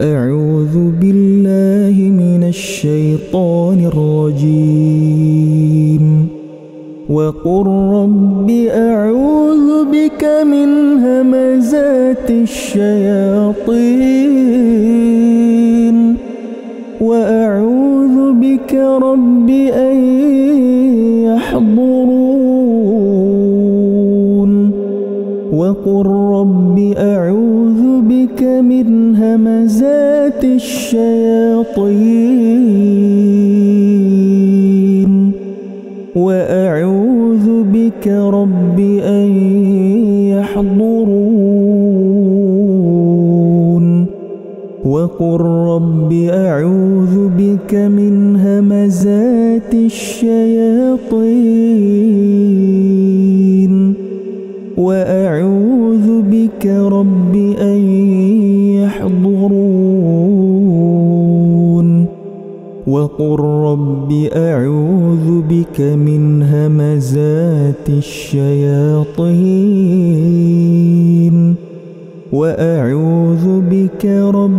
أعوذ بالله من الشيطان الرجيم. وقل رب أعوذ بك من همزات الشياطين. وقل رب أعوذ بك من همزات الشياطين وأعوذ بك رب أن يحضرون وقل رب أعوذ بك من همزات الشياطين وأعوذ بك رب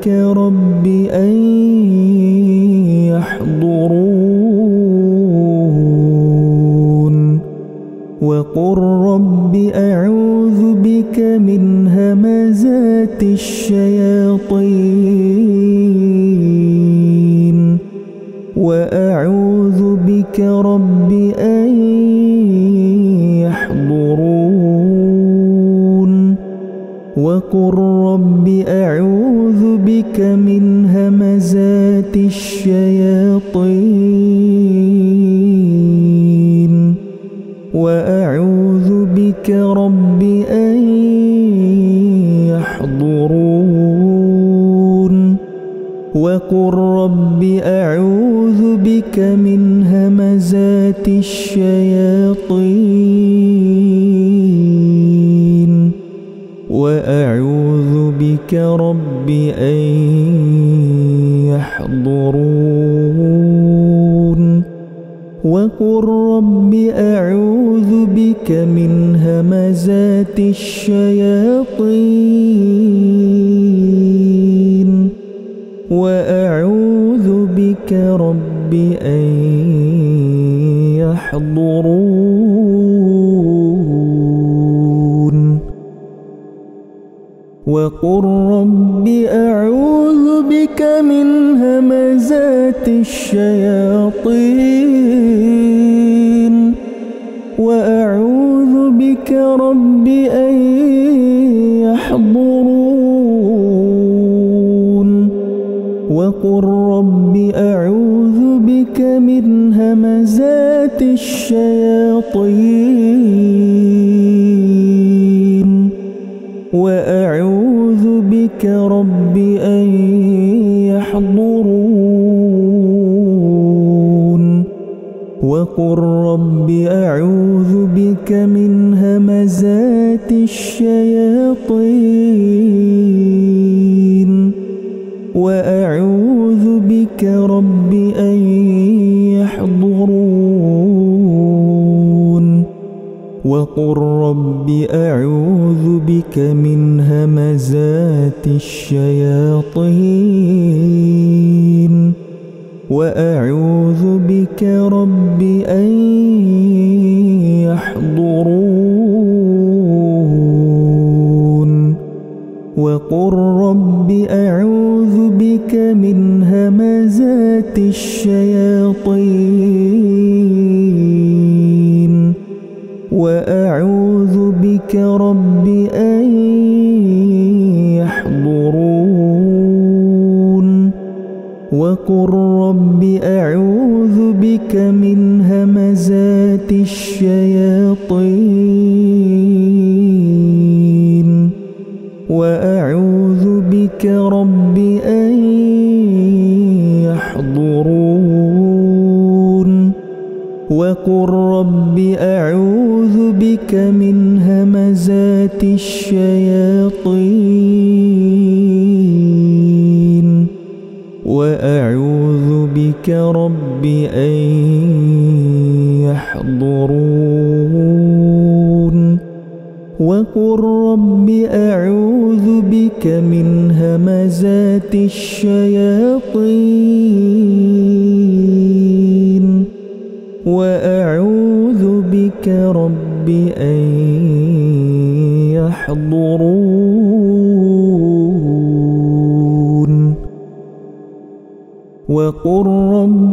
لك رب أن يحضرون وقل همزات الشياطين. وأعوذ بك رب أن يحضرون. وقل رب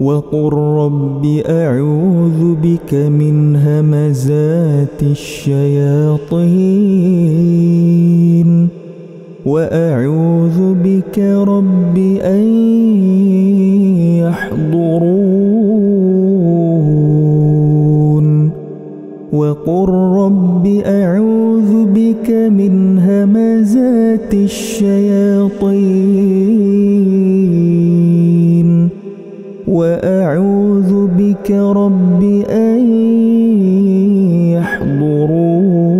وقل رب أعوذ بك من همزات الشياطين وأعوذ بك رب أن يحضرون وقل رب أعوذ بك من همزات الشياطين وأعوذ بك رب أن يحضرون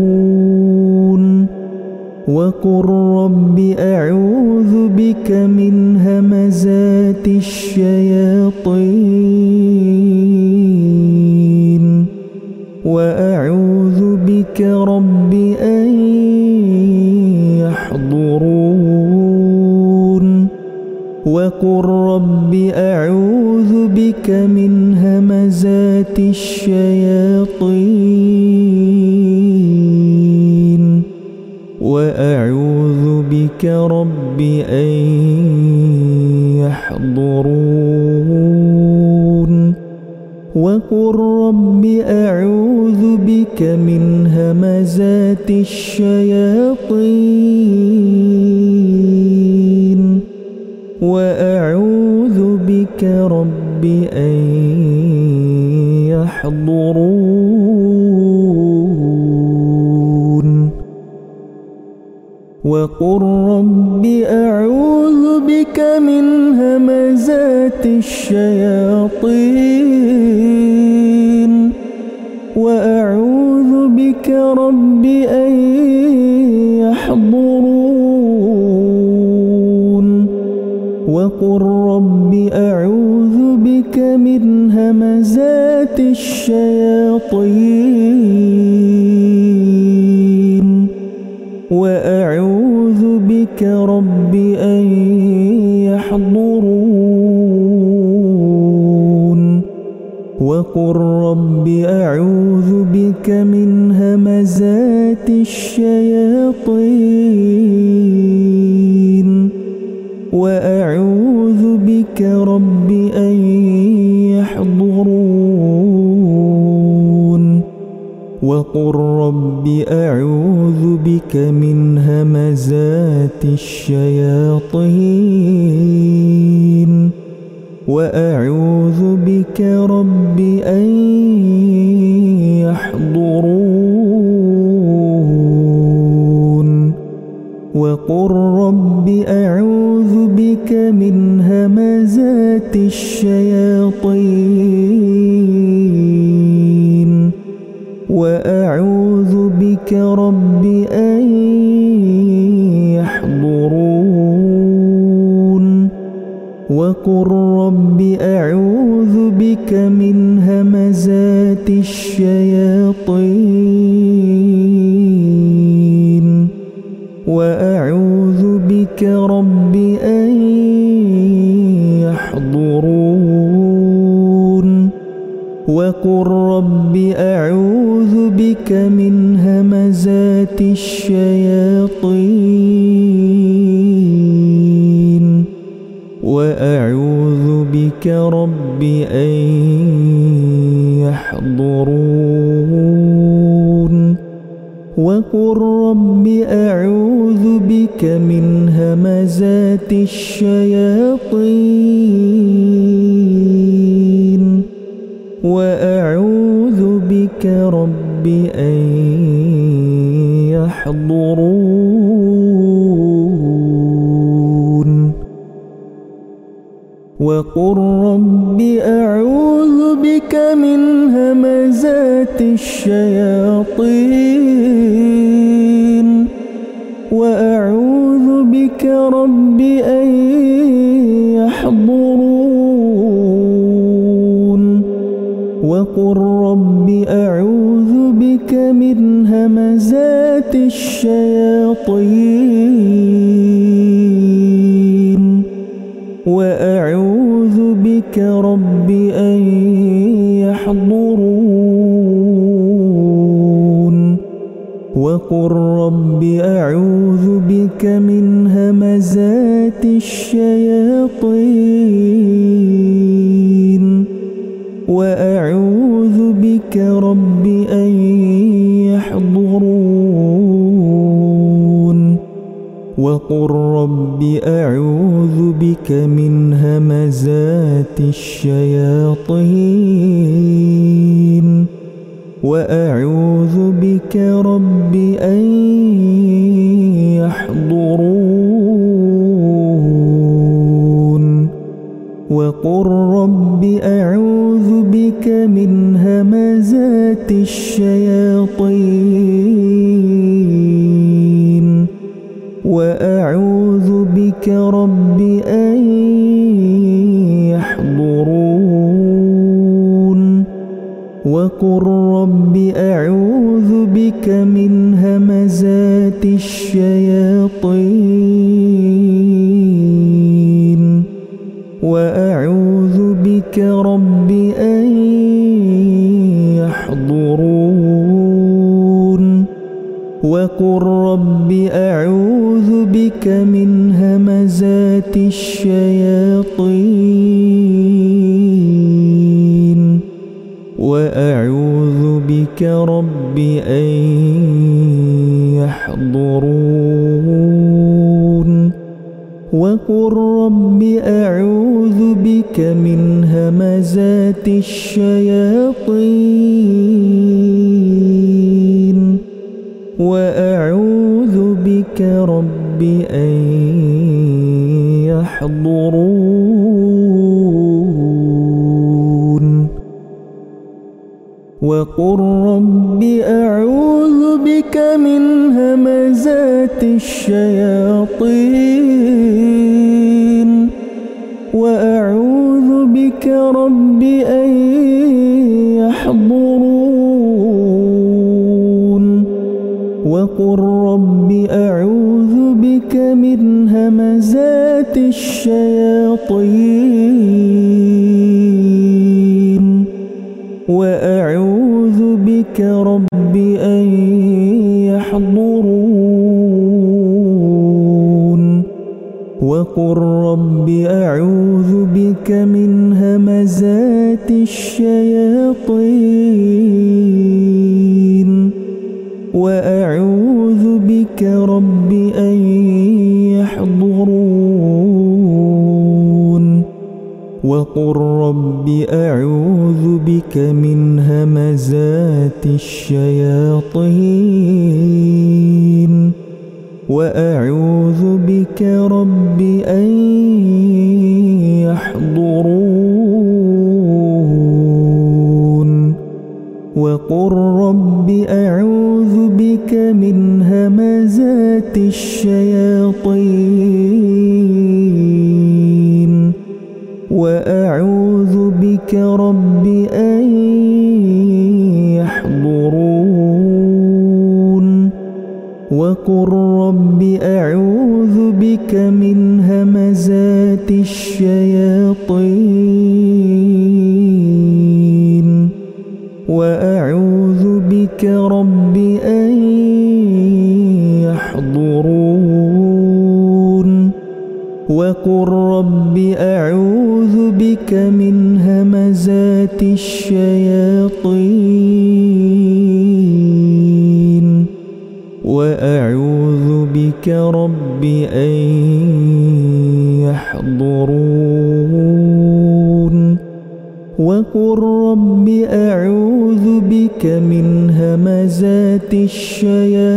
وقل رب أعوذ بك من همزات الشياطين وأعوذ بك رب 滴血 يحضرون. وقل رب أعوذ بك من همزات الشياطين. وأعوذ بك رب أن يحضرون. وقل رب أعوذ بك من همزات الشياطين. وأعوذ بك رب أن يحضرون. وقل رب أعوذ بك من همزات الشياطين. وأعوذ بك رب وقل رب أعوذ بك من همزات الشياطين وأعوذ بك رب أن يحضرون وقل رب أعوذ بك من همزات الشياطين وأعوذ بك رب أن يحضرون. وقل رب أعوذ بك من همزات الشياطين. وأعوذ بك رب أن وقل رب أعوذ بك من همزات الشياطين وأعوذ بك رب أن يحضرون وقل رب أعوذ بك من همزات الشياطين بك رب أن يحضرون وقل رب أعوذ بك من همزات الشياطين وأعوذ بك رب أن يحضرون. وقل رب أعوذ بك من همزات الشياطين. وأعوذ بك رب أن يحضرون. وقل رب أعوذ بك من همزات الشياطين وأعوذ بك رب أن يحضرون وقل رب أعوذ بك من همزات الشياطين لك رب أن يحضرون وقل رب أعوذ بك من همزات الشياطين وأعوذ بك رب أن يحضرون وقل 的血液。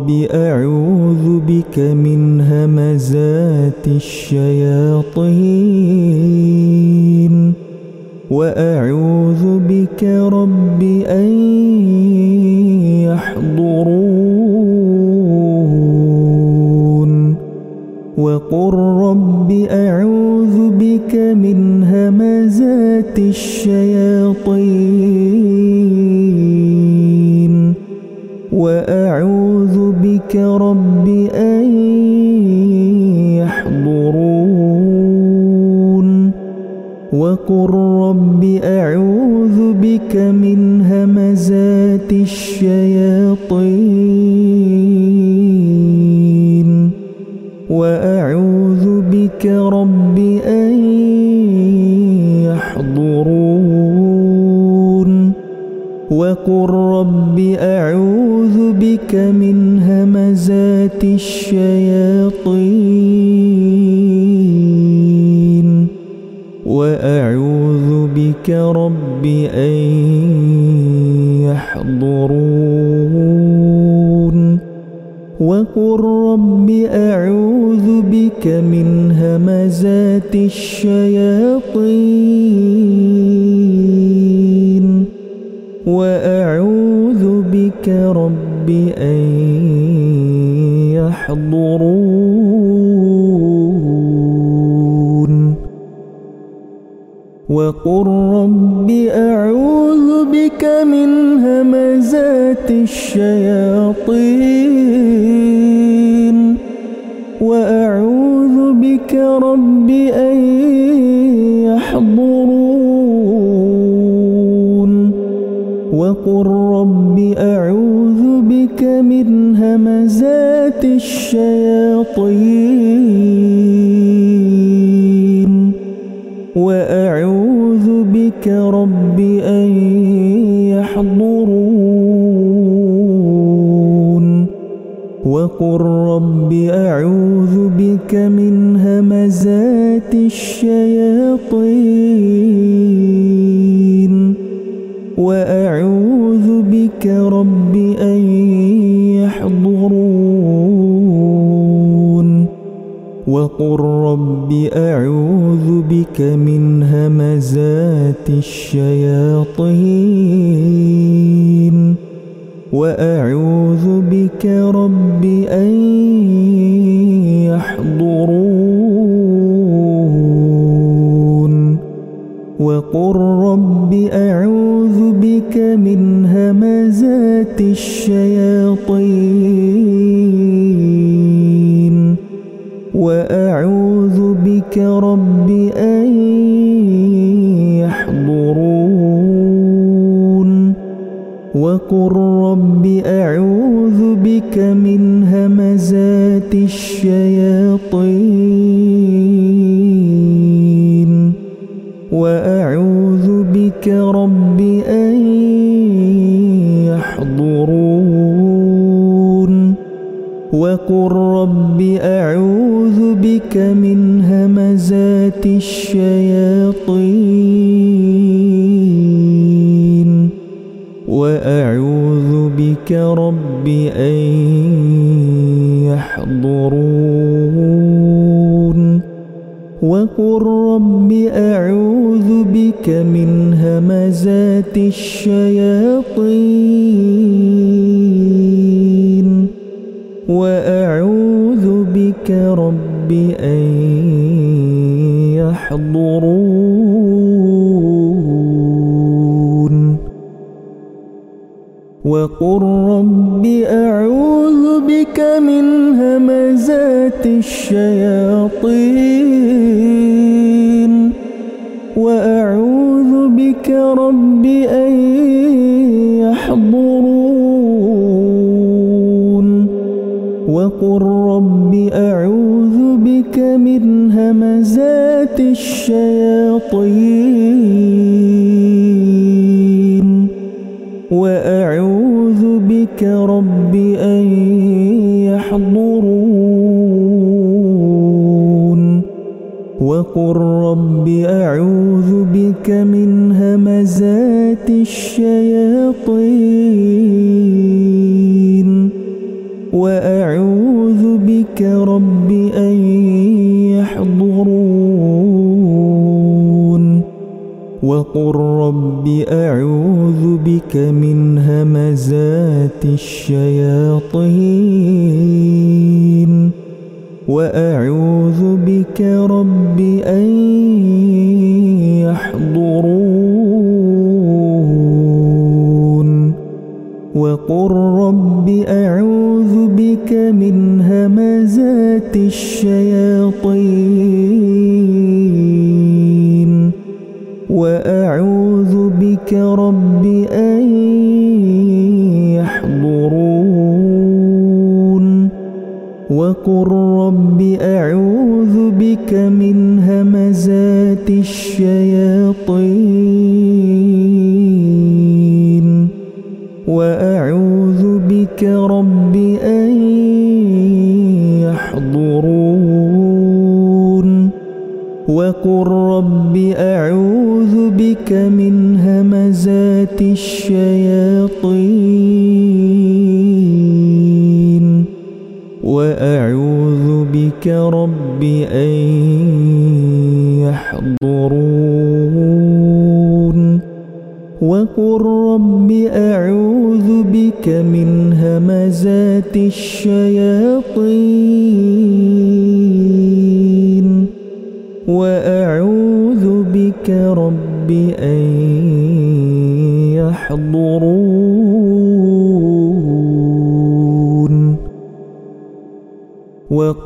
رب أعوذ بك من همزات الشياطين. أعوذ بك رب أن يحضرون وقل رب أعوذ بك من همزات الشياطين أعوذ بك من همزات الشياطين وأعوذ بك رب أن يحضرون وقل رب أعوذ بك من همزات الشياطين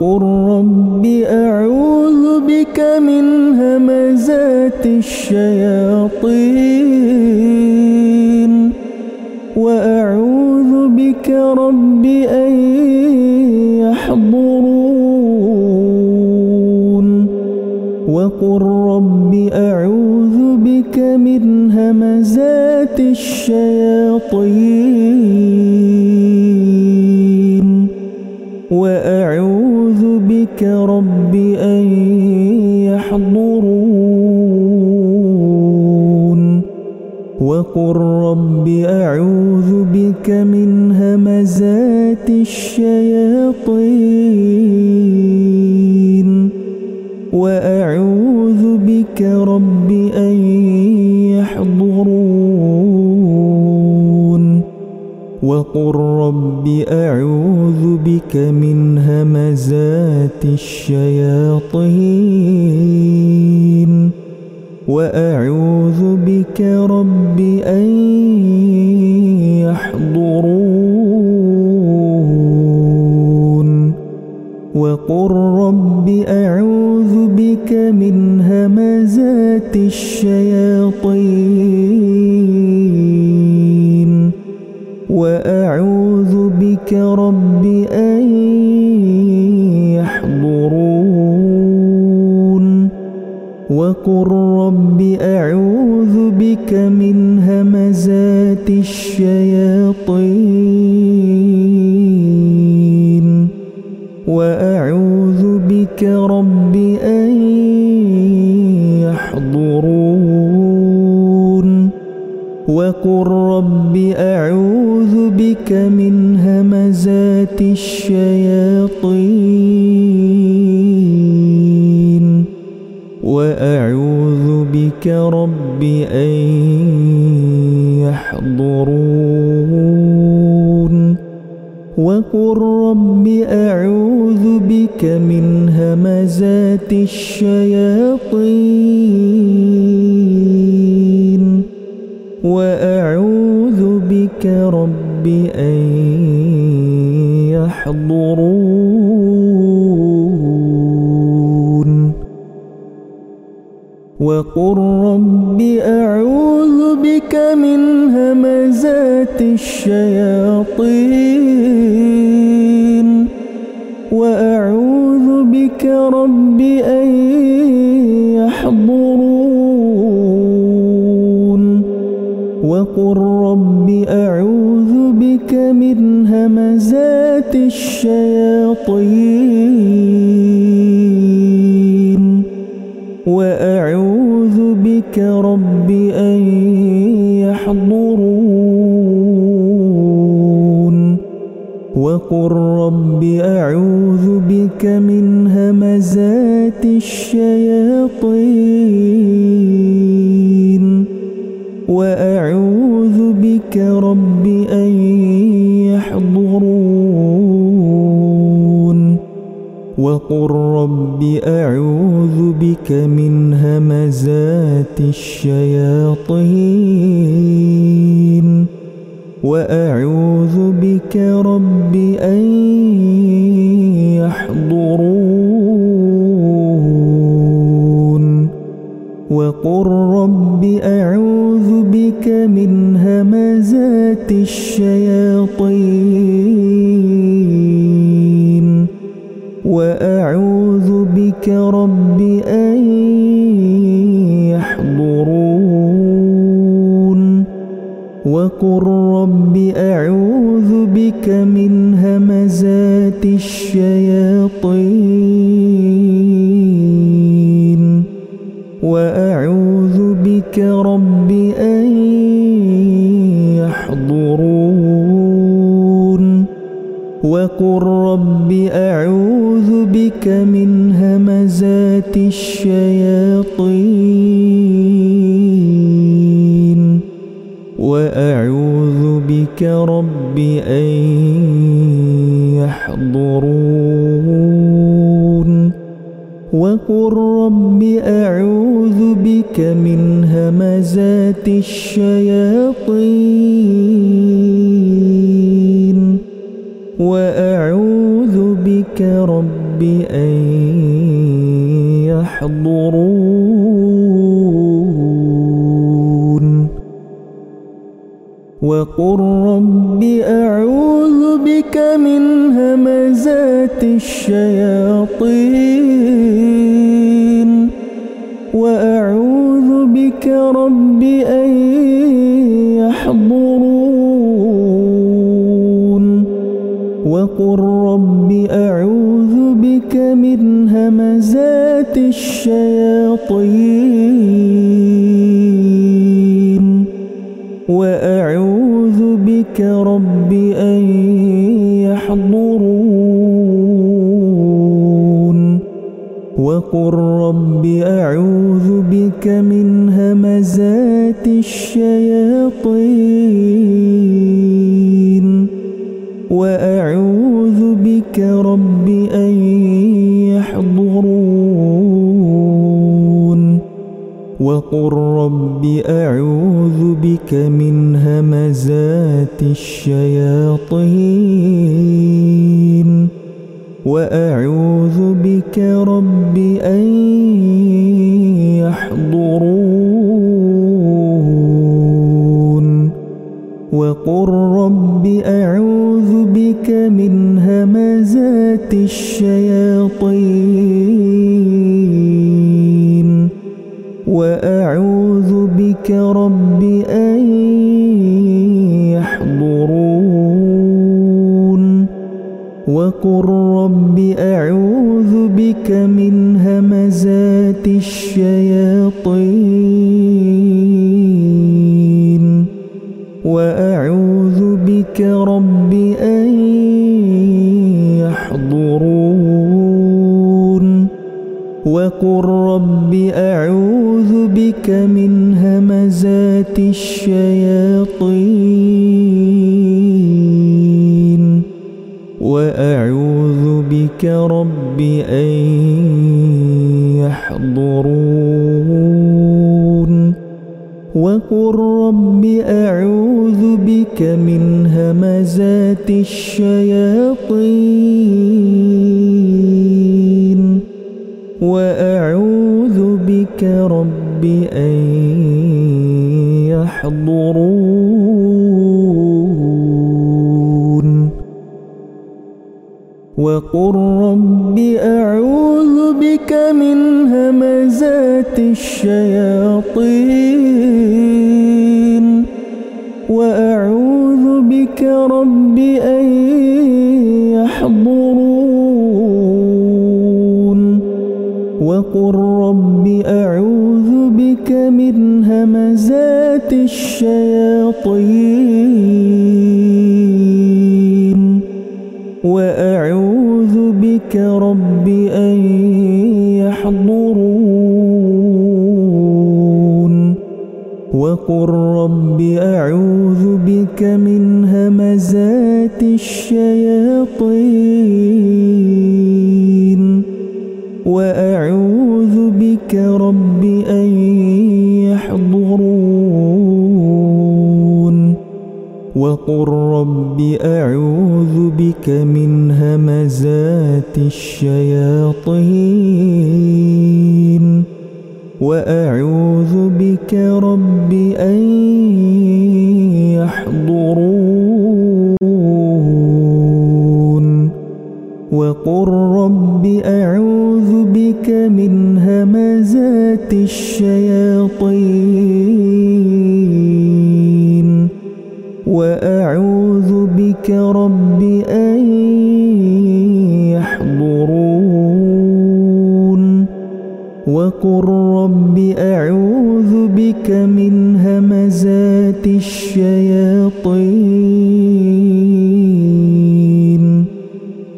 واذكر şey وقل رب أعوذ بك من همزات الشياطين وأعوذ بك رب أن يحضرون وقل رب أعوذ بك من همزات الشياطين shame. الشياطين لك رب أن يحضرون وقل رب أعوذ بك من همزات الشيطان الشيء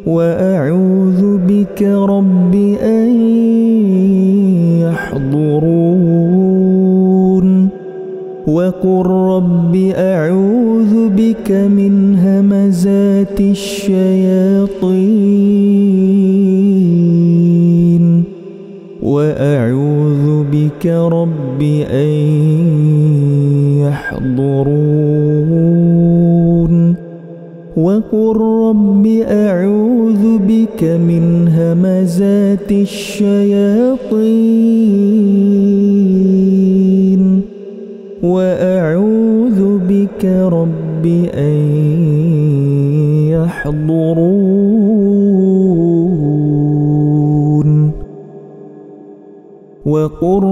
وأعوذ بك رب أن يحضرون. وقل رب أعوذ بك من همزات الشياطين. وأعوذ بك رب أن يحضرون. وقل وَمُحْدَثَاتِ الشَّيَاطِينِ. وَأَعُوذُ بِكَ رَبِّ أَنْ يَحْضُرُونِ. وَقُلْ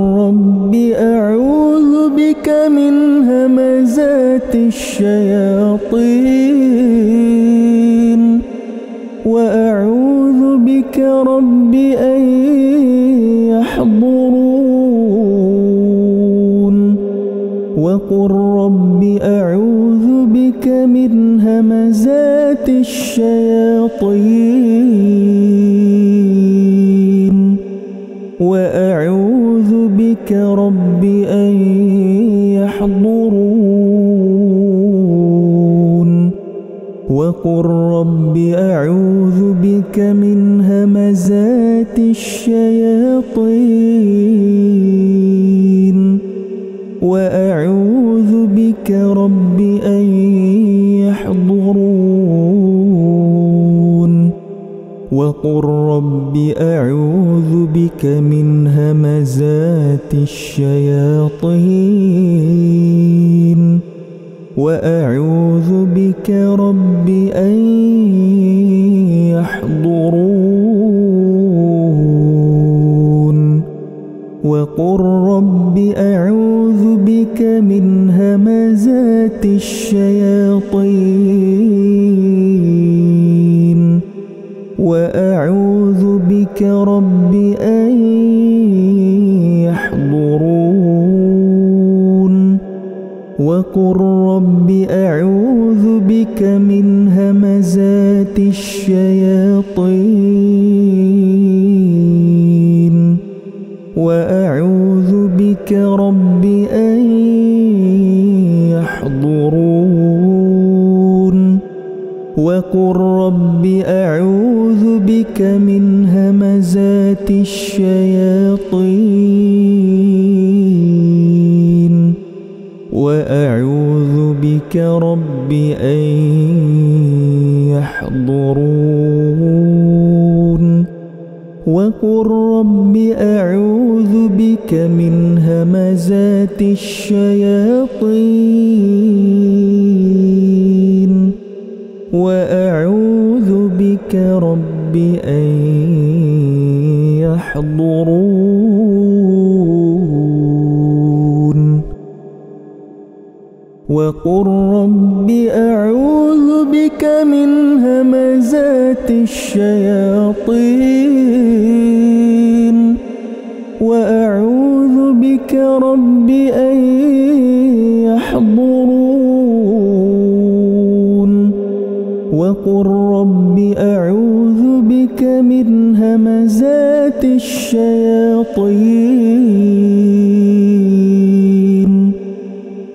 همزات الشياطين.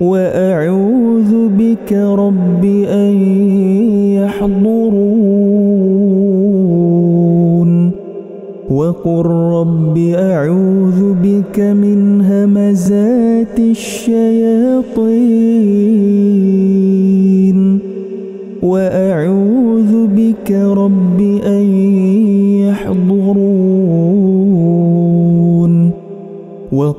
وأعوذ بك رب أن يحضرون. وقل رب أعوذ بك من همزات الشياطين.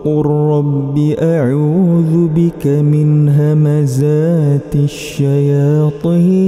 وقل رب أعوذ بك من همزات الشياطين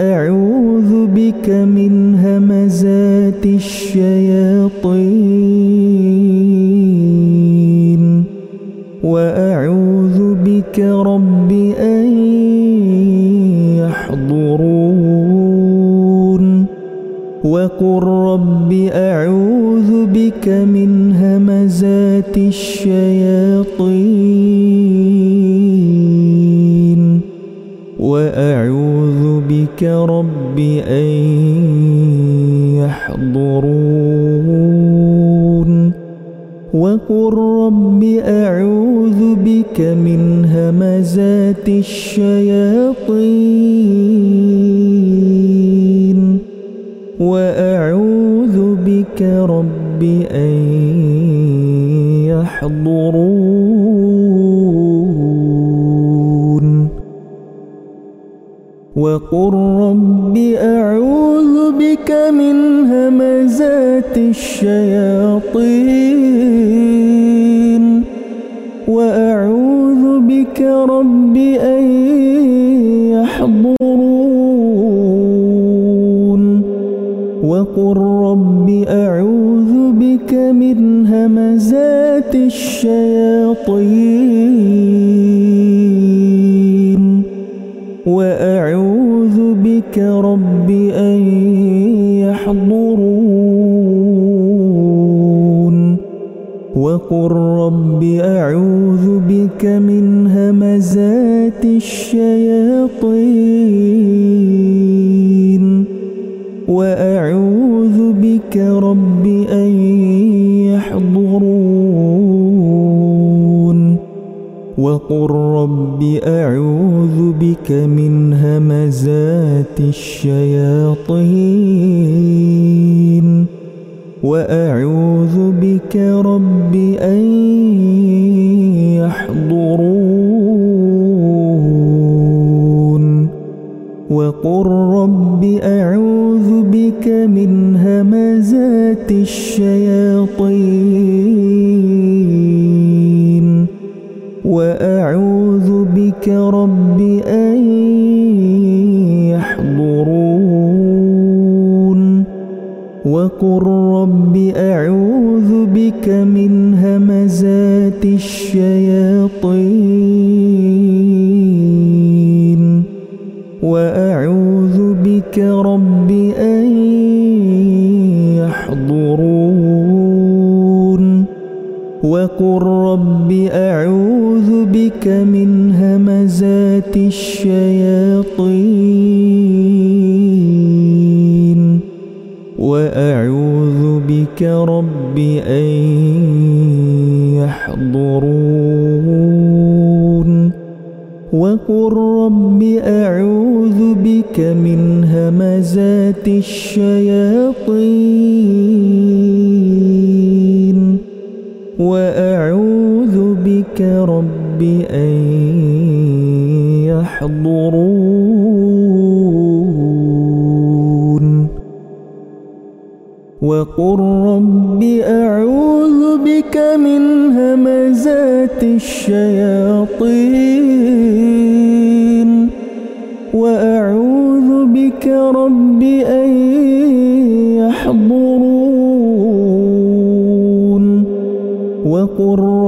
أعوذ بك من همزات الشياطين. الشياطين وقل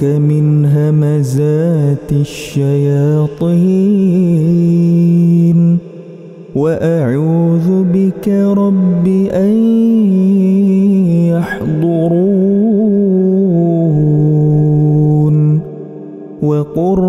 لك من همزات الشياطين. وأعوذ بك رب أن يحضرون. وقر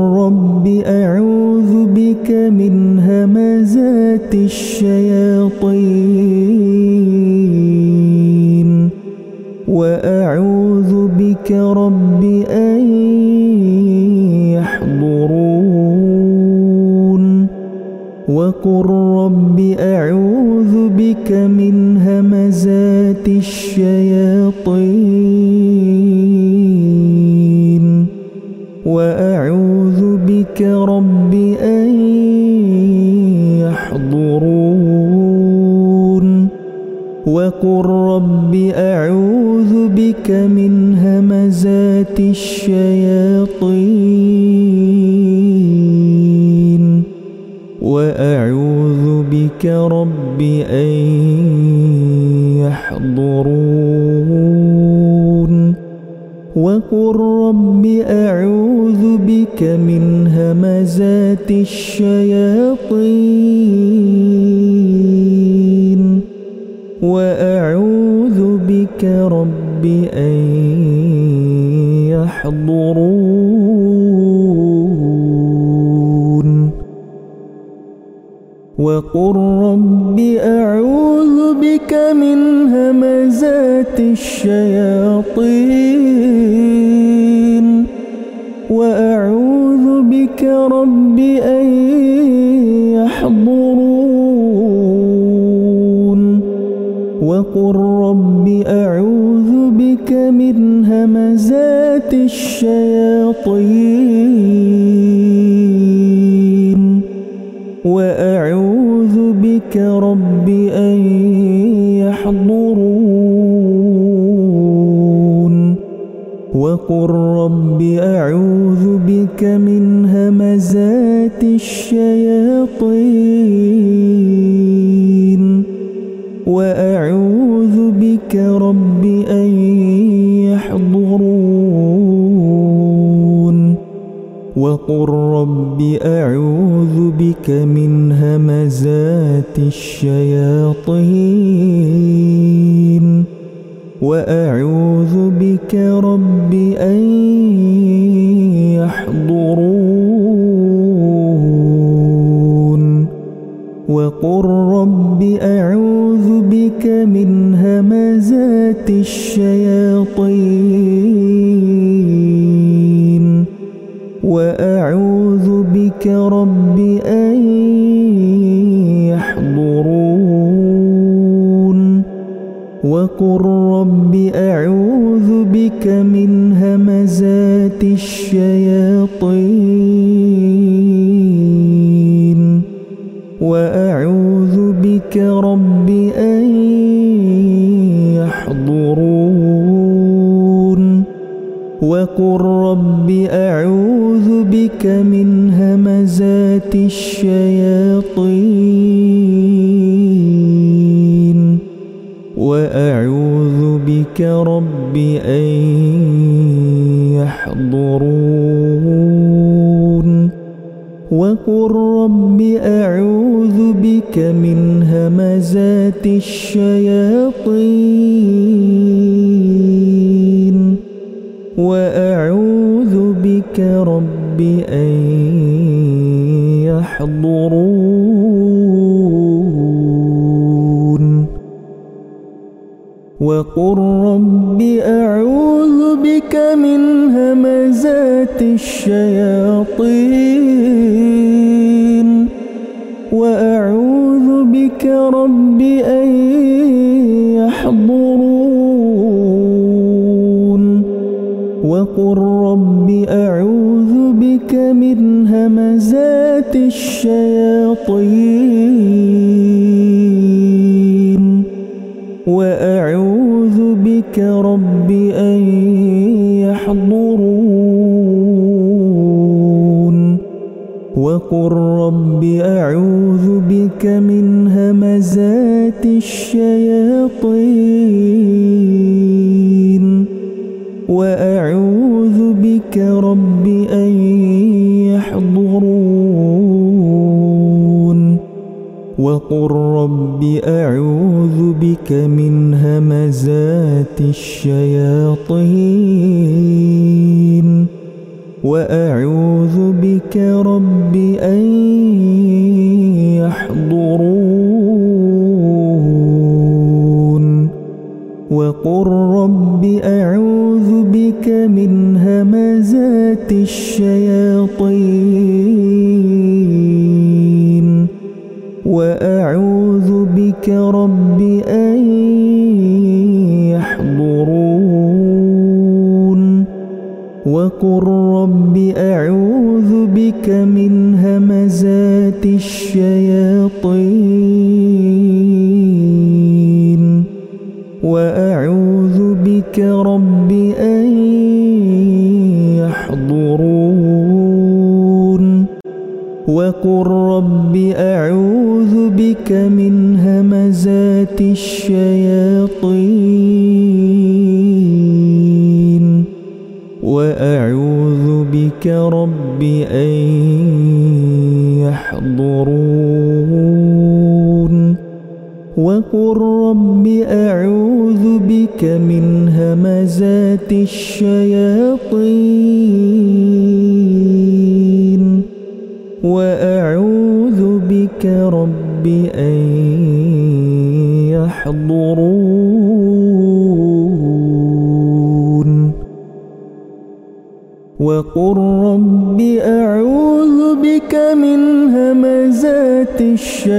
لك رب أن يحضرون وقل رب أعوذ بك من همزات الشياطين وأعوذ بك رب 滴血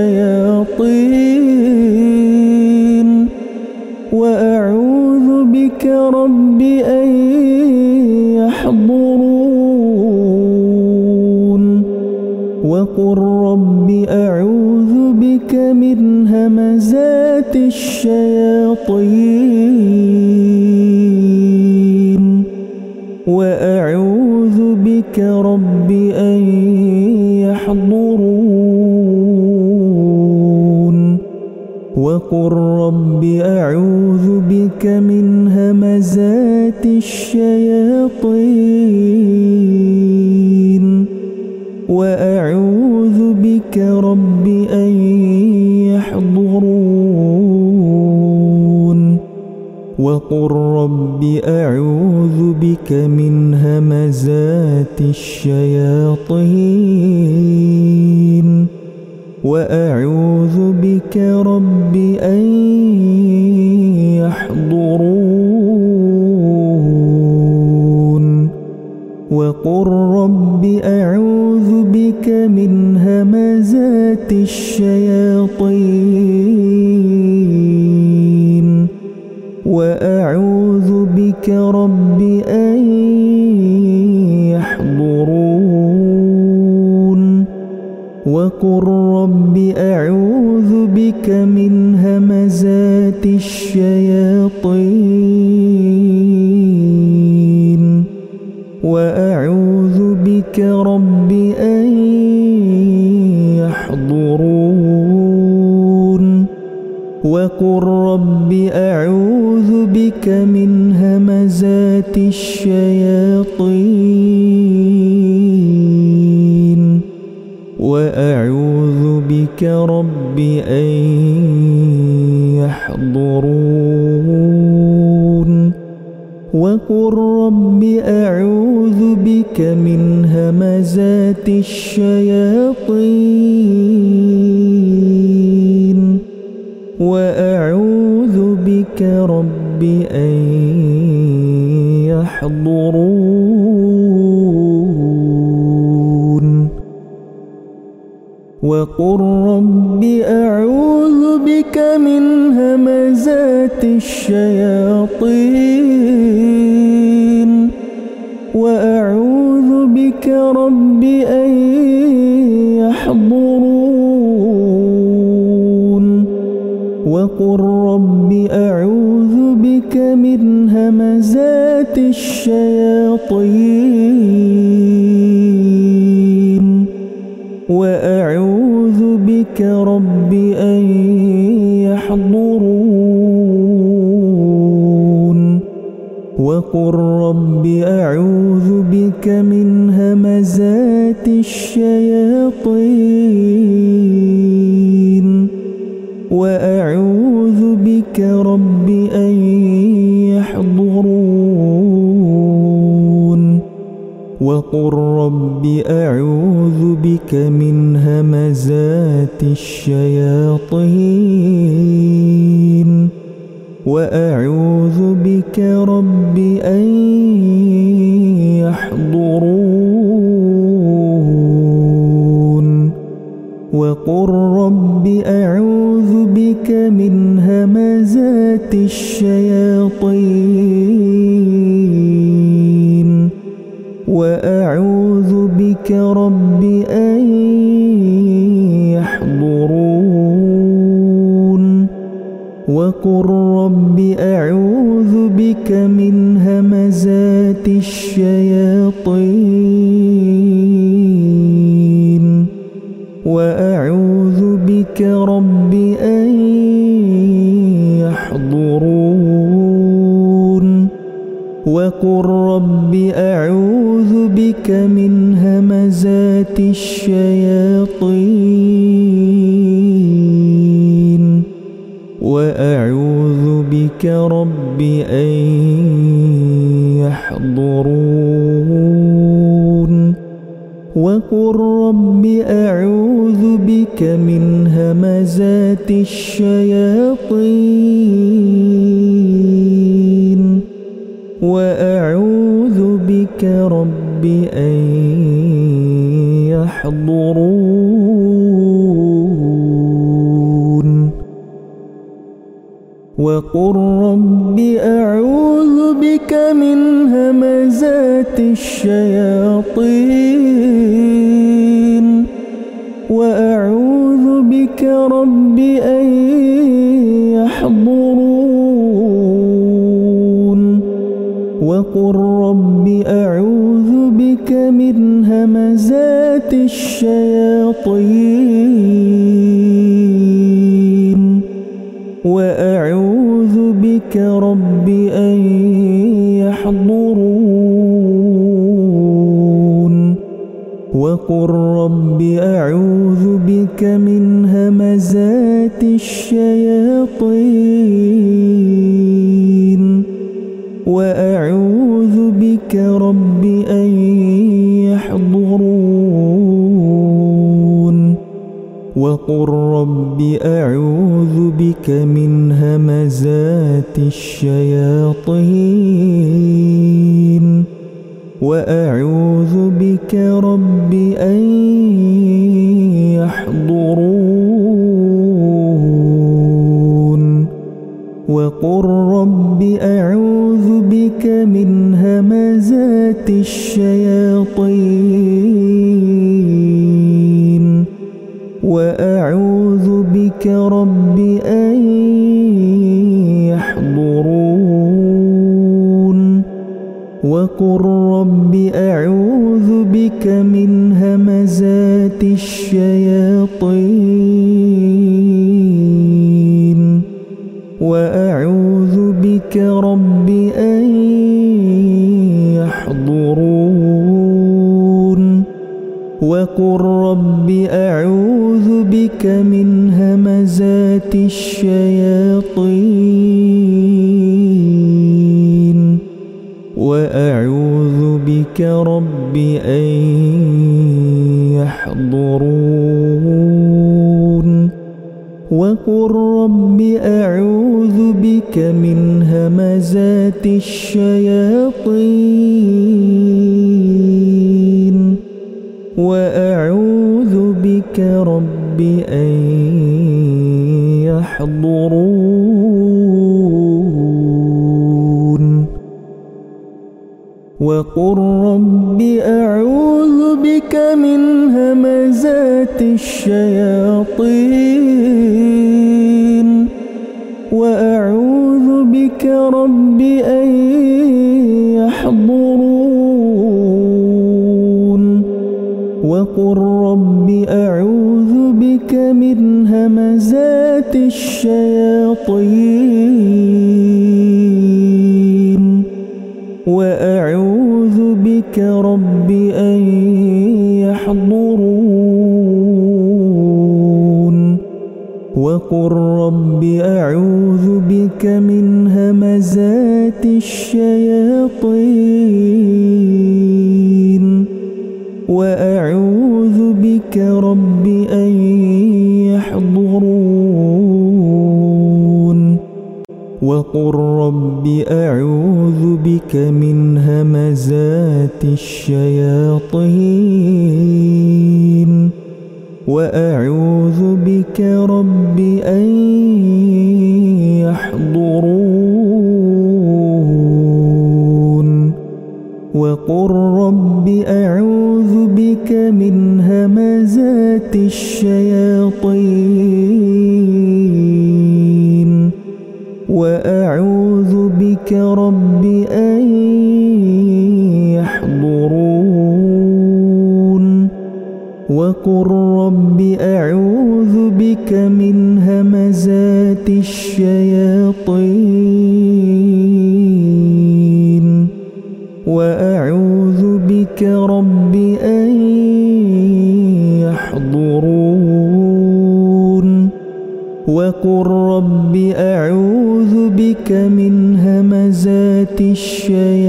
الشياطين. وأعوذ بك رب أن يحضرون. وقل رب أعوذ بك من همزات الشياطين. وأعوذ بك رب وقل رب أعوذ بك من همزات الشياطين وأعوذ بك رب أن يحضرون وقل رب أعوذ بك من همزات الشياطين وأعوذ بك رب Singapura الشياطين. وأعوذ بك رب أن يحضرون. وقل رب أعوذ بك من همزات الشياطين. وأعوذ بك رب أن وقل رب أعوذ بك من همزات الشياطين وأعوذ بك رب أن يحضرون وقل رب أعوذ بك من همزات الشياطين بك رب أن يحضرون. وقل رب أعوذ بك من همزات الشياطين. همزات وقل رب أعوذ بك من همزات الشياطين وأعوذ بك رب أن يحضرون وقل رب أعوذ بك من همزات الشياطين لك رب أن يحضرون وقل رب أعوذ بك من همزات الشياطين وأعوذ بك رب وقل رب أعوذ بك من همزات الشياطين وأعوذ بك رب أن يحضرون وقل رب أعوذ بك من همزات الشياطين وأعوذ بك رب أن يحضرون. وقل رب أعوذ بك من همزات الشياطين. وأعوذ بك رب أن يحضرون. وقل رب من همزات الشياطين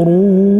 يَشْكُرُونَ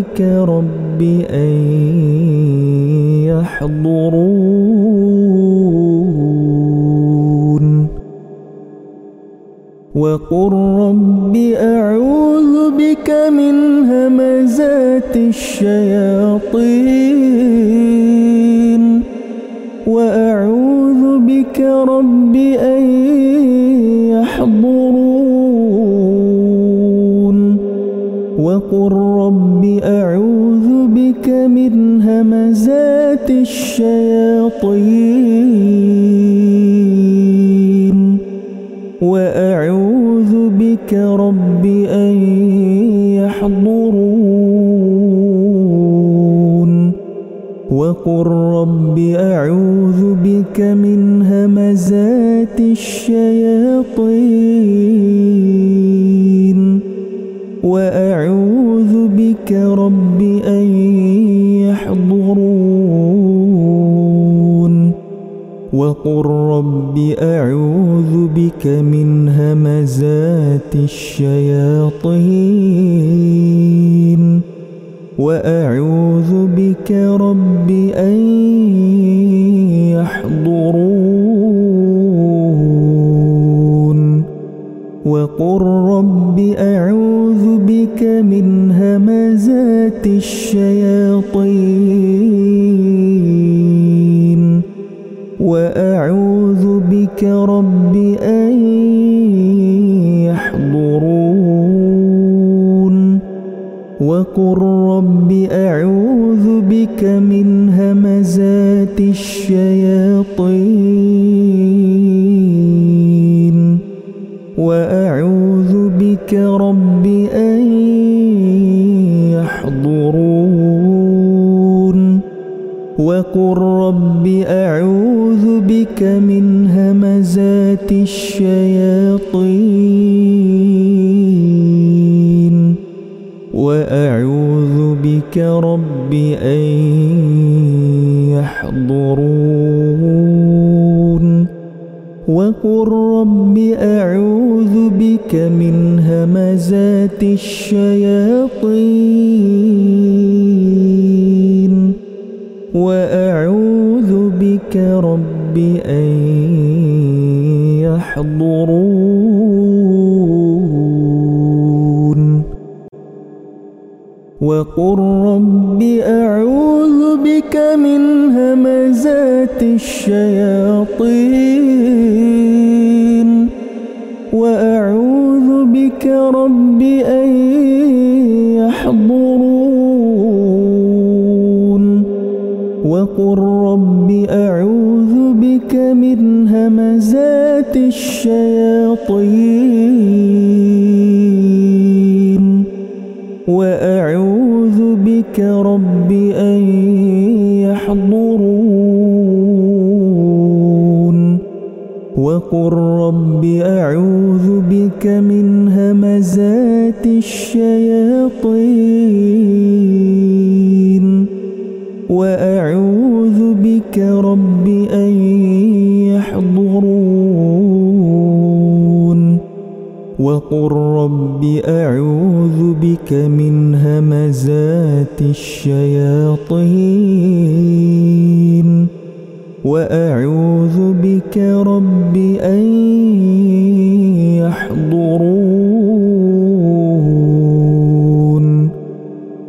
بك رب أن يحضرون. وقل رب أعوذ بك من همزات الشياطين. وأعوذ بك رب أن يحضرون. وقل همزات الشياطين. وأعوذ بك رب أن يحضرون. وقل رب أعوذ بك من همزات الشياطين. وأعوذ بك رب أن وقل رب أعوذ بك من همزات الشياطين وأعوذ بك رب أن يحضرون وقل رب أعوذ بك من همزات الشياطين وأعوذ بك رب أن يحضرون وقل رب أعوذ بك من همزات الشياطين وأعوذ بك رب أن يحضرون وقل رب أعوذ بك من همزات الشياطين وأعوذ بك رب أن يحضرون وقل رب أعوذ بك من همزات الشياطين وأعوذ بك رب أن يحضرون. وقل رب أعوذ بك من همزات الشياطين. وأعوذ بك رب أن يحضرون. وقل الشياطين. وأعوذ بك رب أن يحضرون. وقل رب أعوذ بك من همزات الشياطين. وأعوذ بك رب أن وقل رب أعوذ بك من همزات الشياطين وأعوذ بك رب أن يحضرون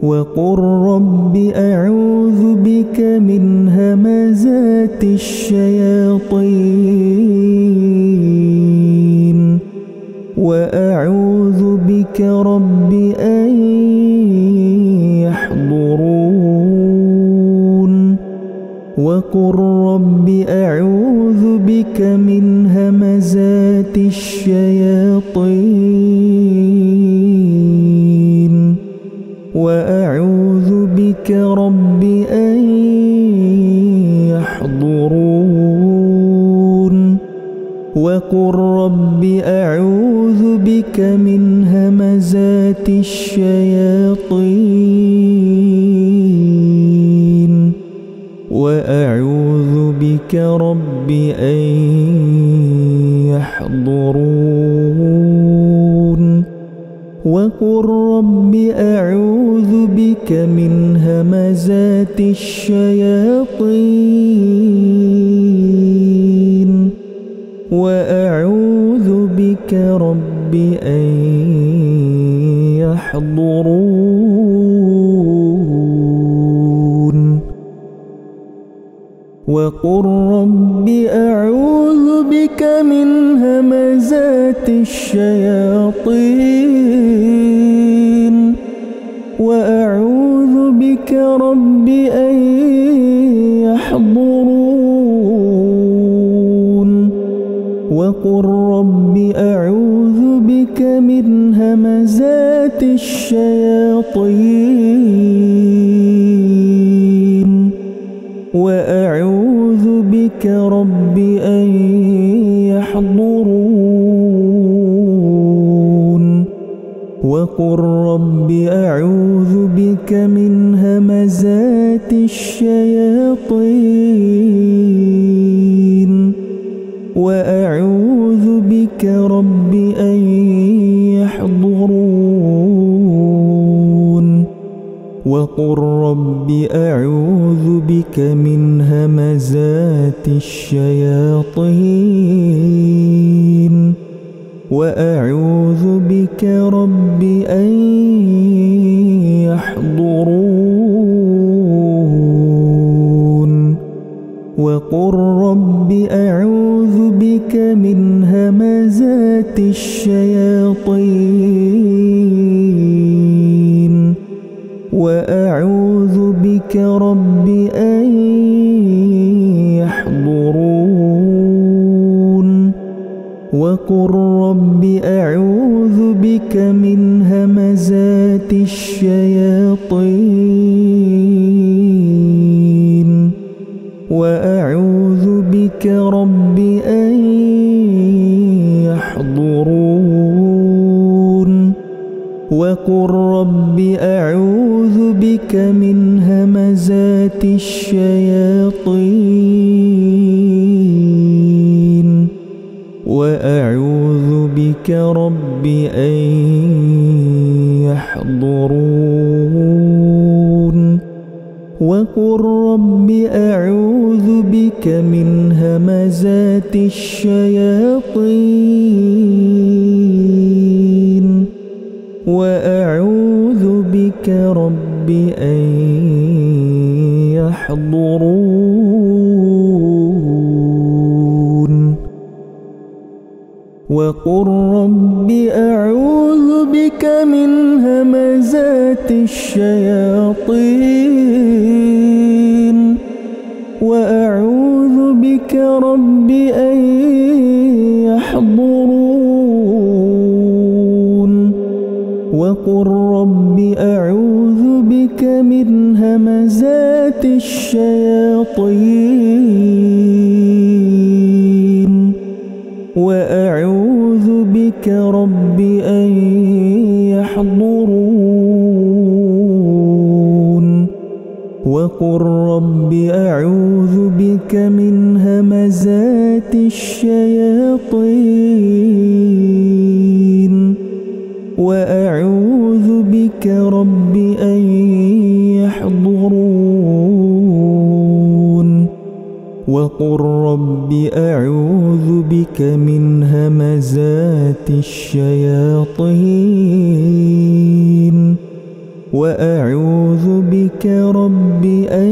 وقل من همزات الشياطين. وأعوذ بك رب أن يحضرون. وقل رب أعوذ بك من همزات الشياطين. وقل رب أعوذ بك من همزات الشياطين وأعوذ بك رب أن يحضرون وقل رب أعوذ بك من همزات الشياطين وأعوذ بك رب أن يحضرون. وقل رب أعوذ بك من همزات الشياطين. وأعوذ بك رب أن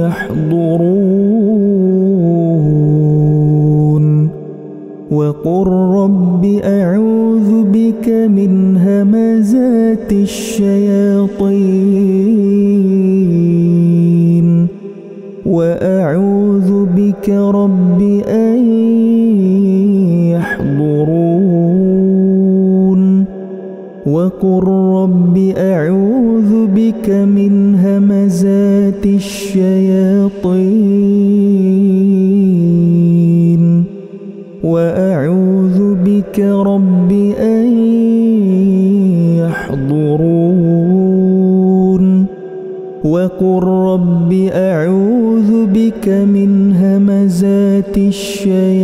يحضرون. وقل رب أعوذ الشياطين. وأعوذ بك رب أن يحضرون. وقل رب أعوذ بك من همزات الشياطين. وأعوذ بك رب وقل رب أعوذ بك من همزات الشياطين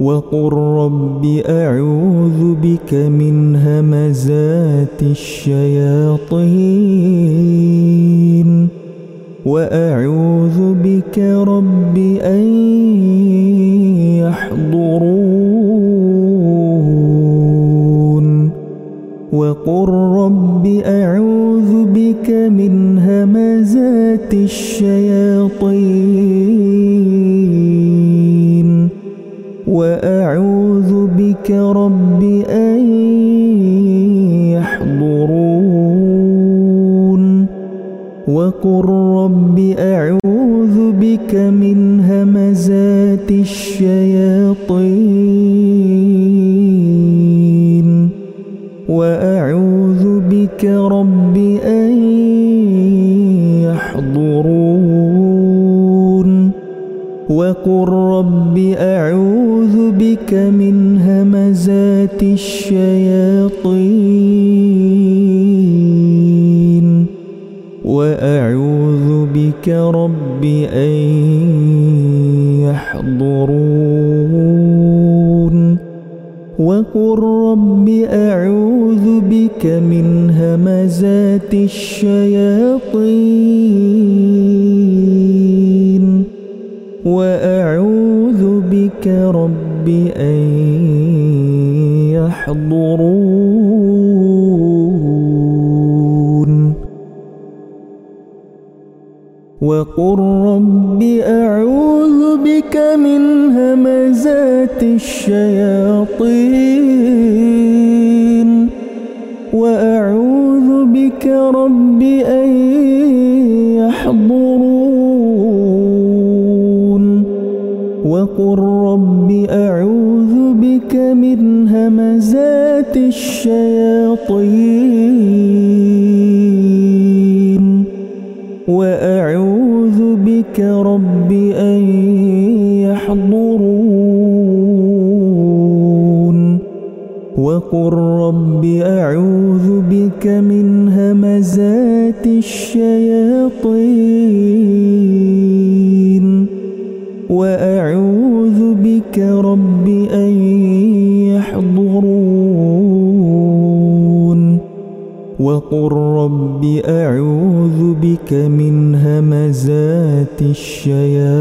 وقل رب أعوذ بك من همزات الشياطين وأعوذ بك رب أن يحضرون وقل رب أعوذ بك من همزات الشياطين اور الشياطين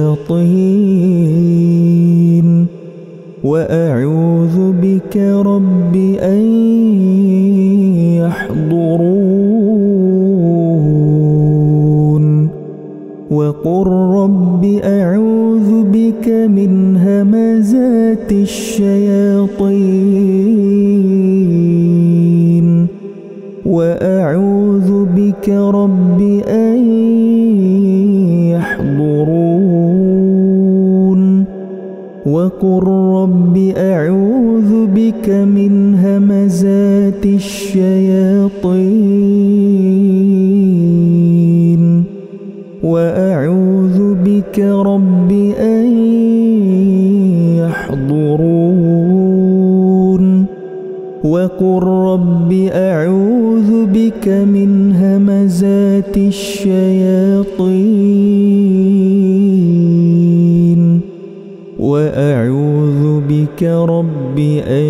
أن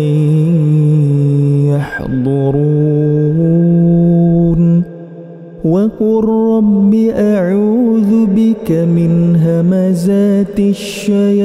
يحضرون. وقل رب أعوذ بك من همزات الشيطان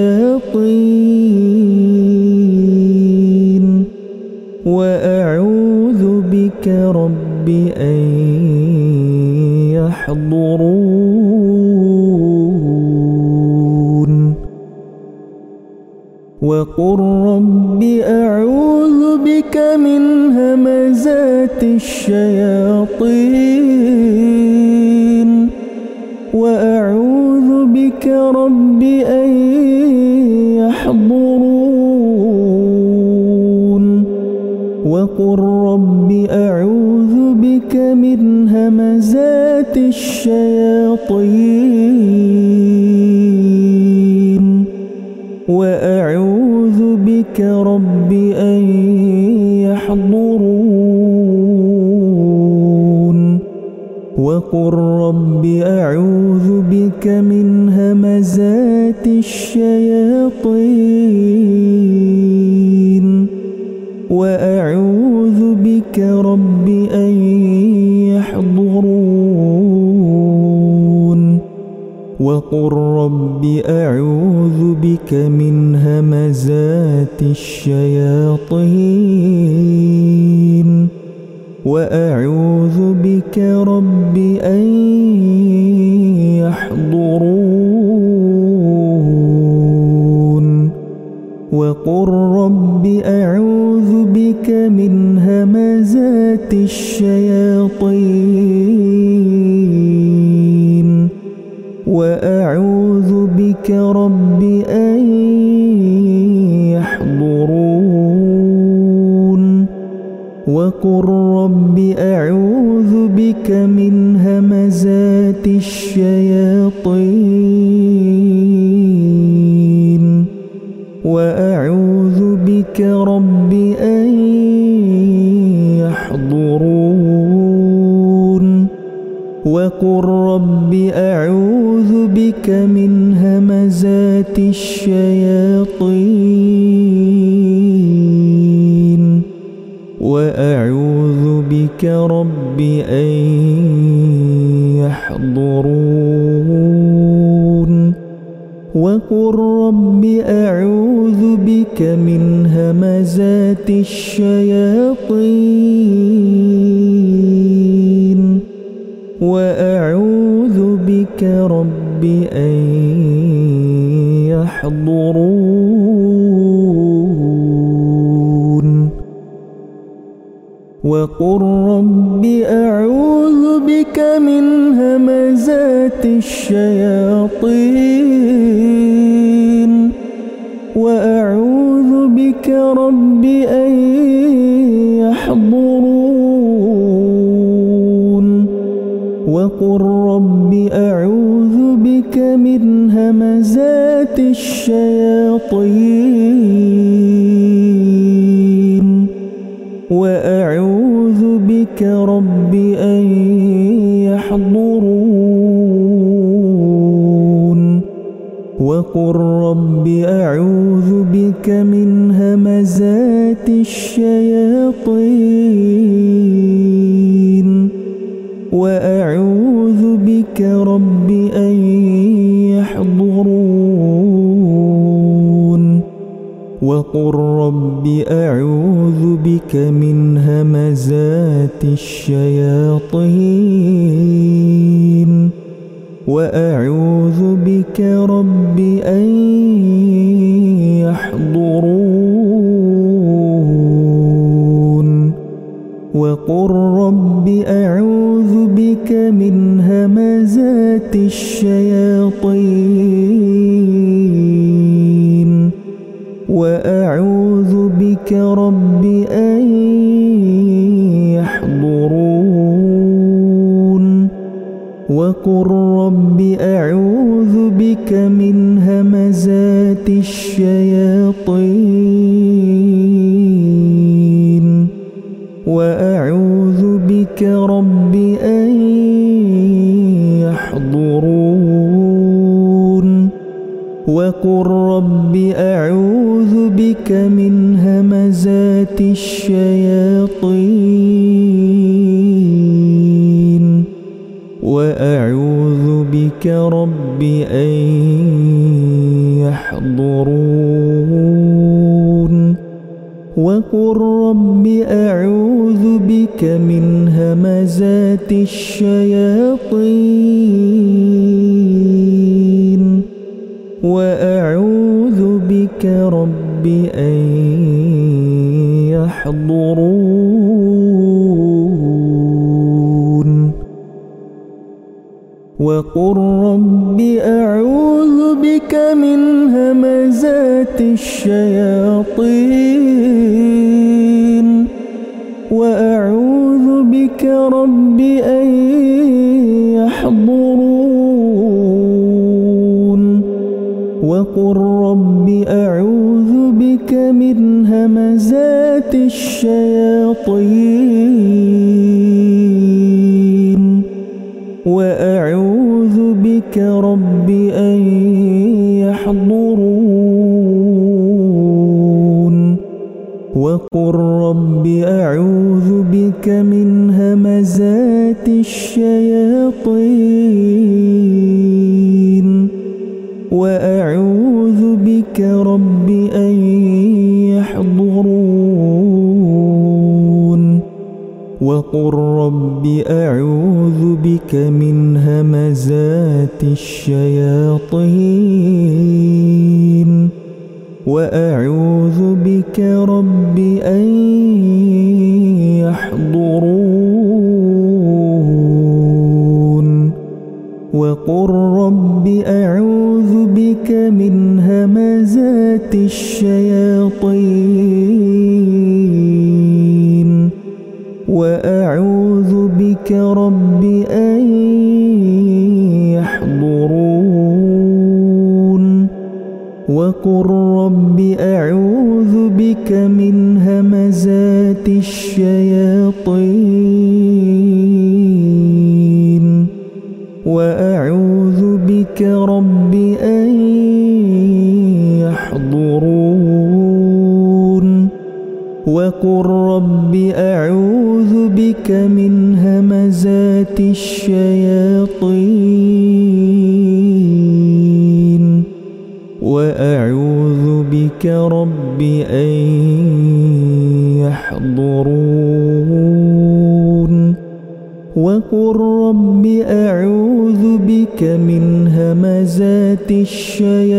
رب أعوذ بك من همزات الشياطين. وقل رب أعوذ بك من همزات الشياطين وأعوذ بك رب الشياطين وأعوذ بك رب أن يحضرون وقل رب أعوذ بك من همزات الشياطين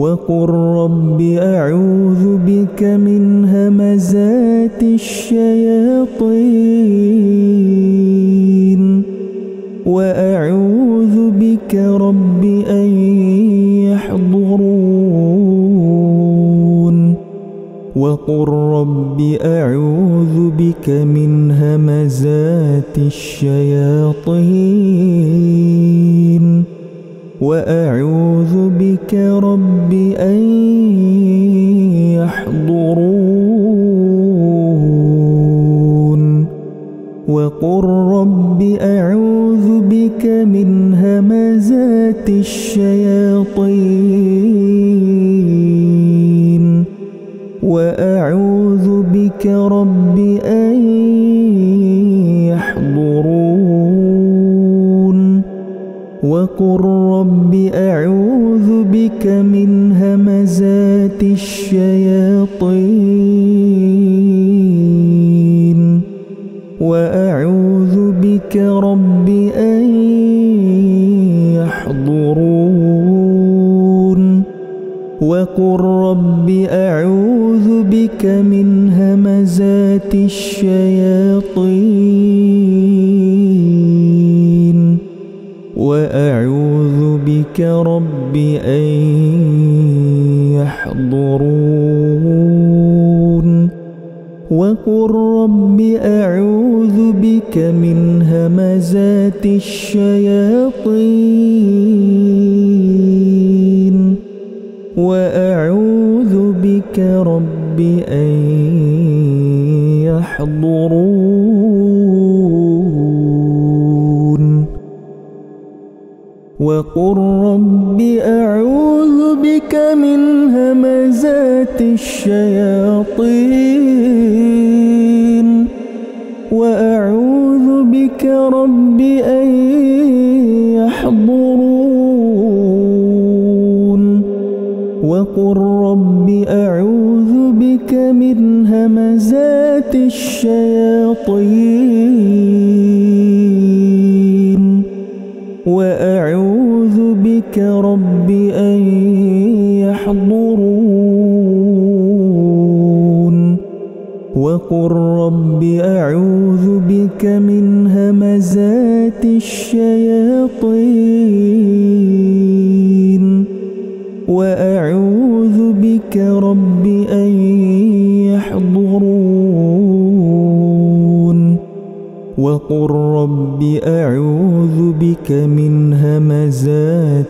وقل رب أعوذ بك من همزات الشياطين وأعوذ بك رب أن يحضرون وقل رب أعوذ بك من همزات الشياطين وأعوذ بك رب أن يحضرون. وقل رب أعوذ بك من همزات الشياطين. وأعوذ بك رب أن وقل رب أعوذ بك من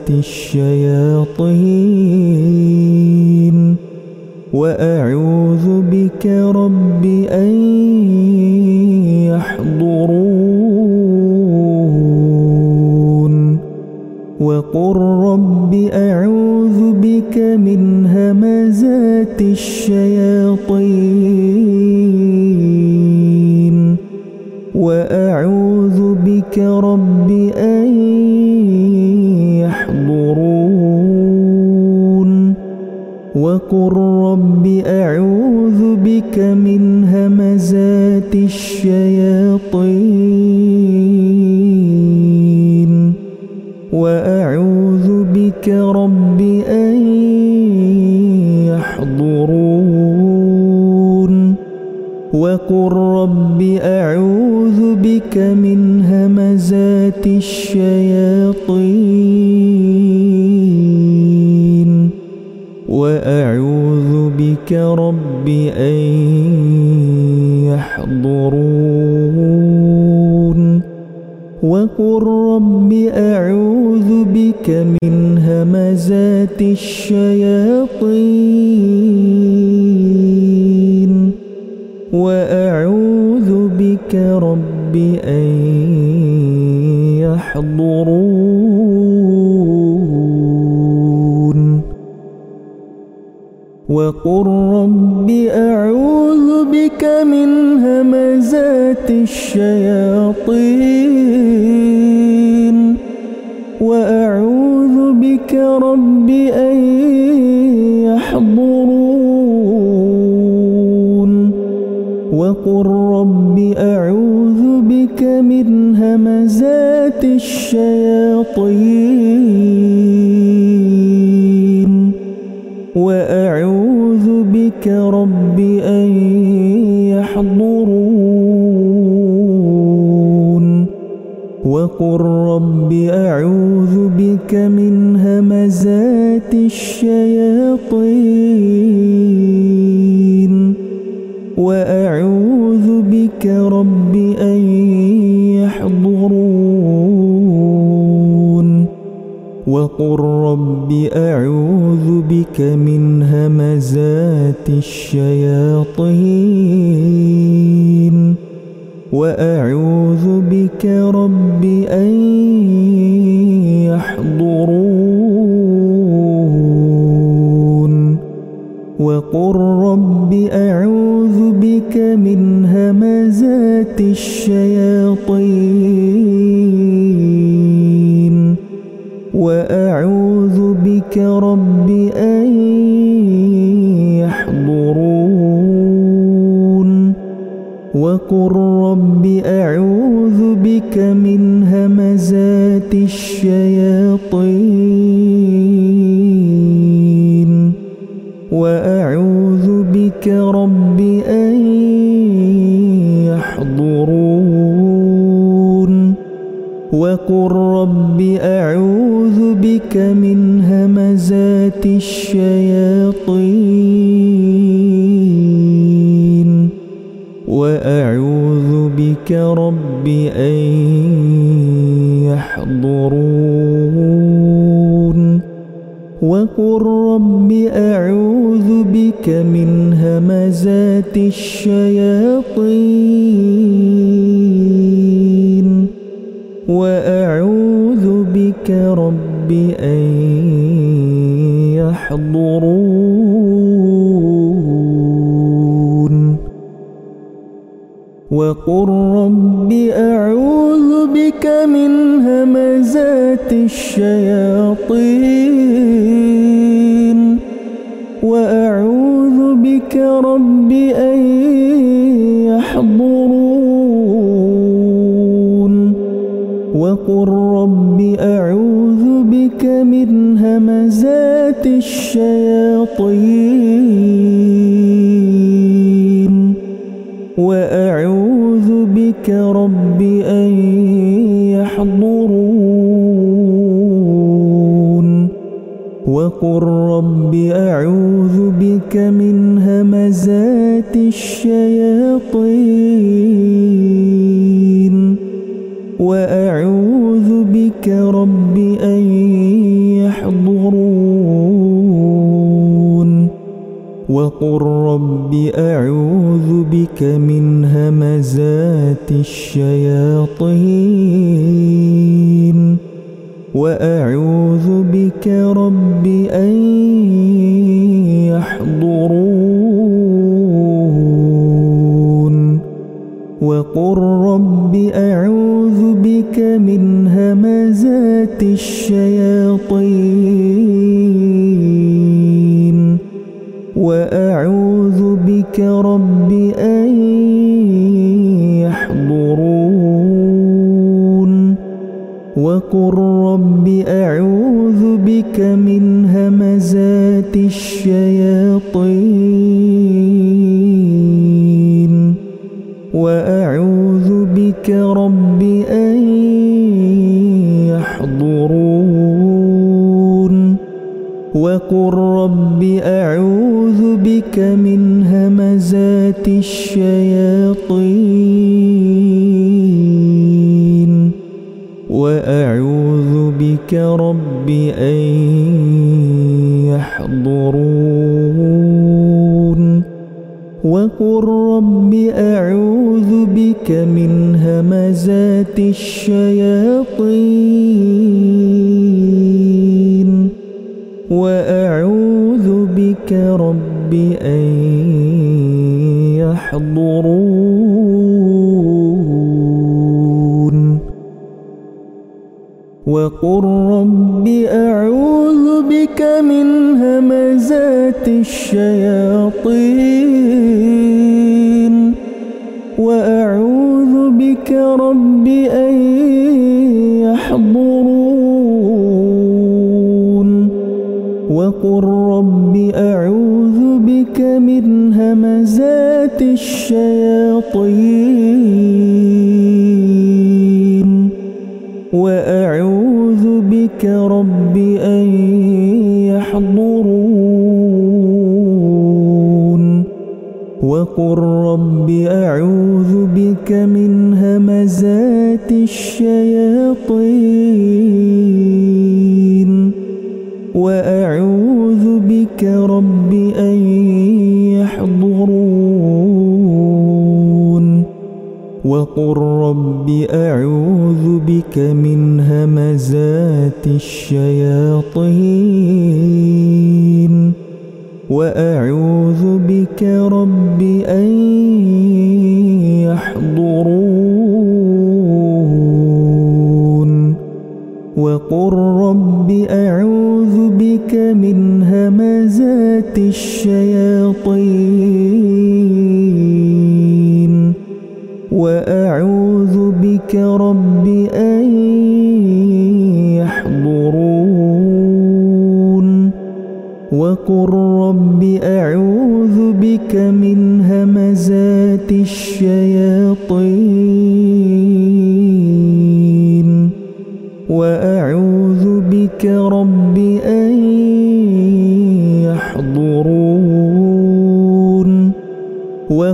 提舍耶。يحضرون وقل رب أعوذ بك من همزات الشياطين وأعوذ بك رب أن يحضرون وقل رب أعوذ بك من همزات الشياطين قل وأزلفت الشياطين. وأعوذ بك رب أن يحضرون. وقر وأعوذ بك رب أن يحضرون. وقل رب أعوذ بك من همزات الشياطين. وأعوذ بك رب أن يحضرون. وقل رب أعوذ الشياطين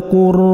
تَقُرَّ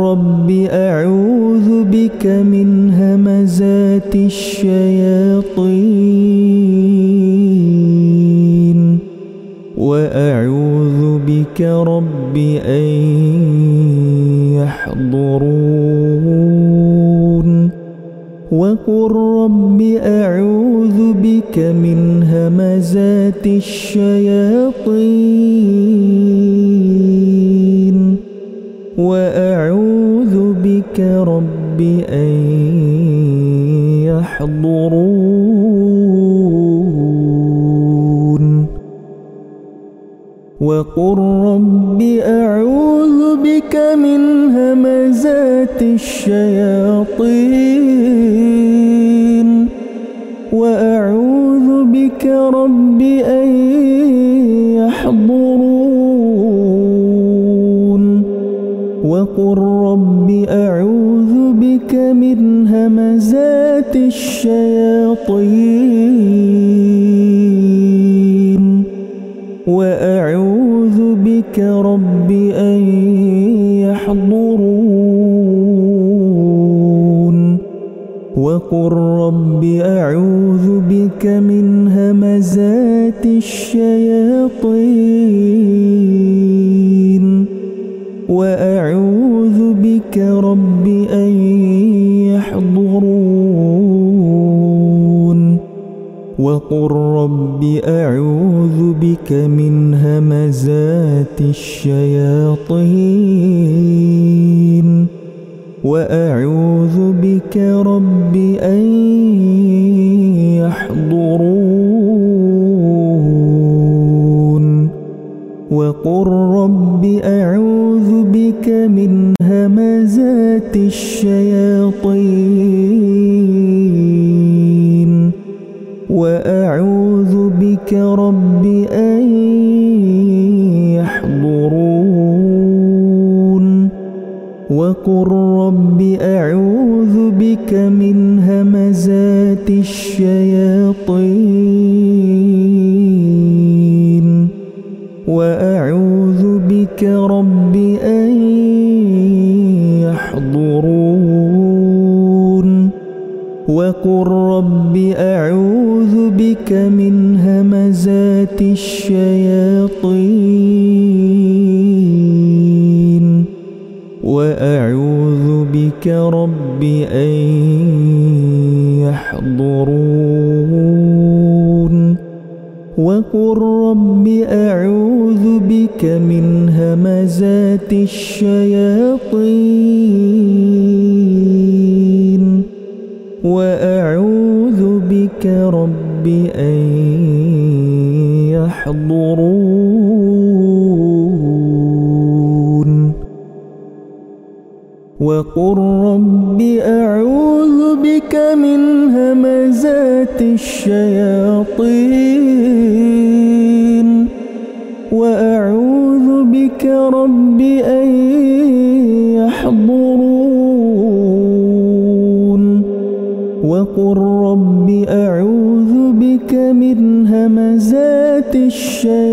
أعوذ بك من همزات الشيطان.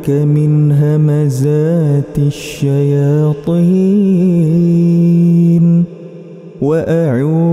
لك من همزات الشياطين وأعوذ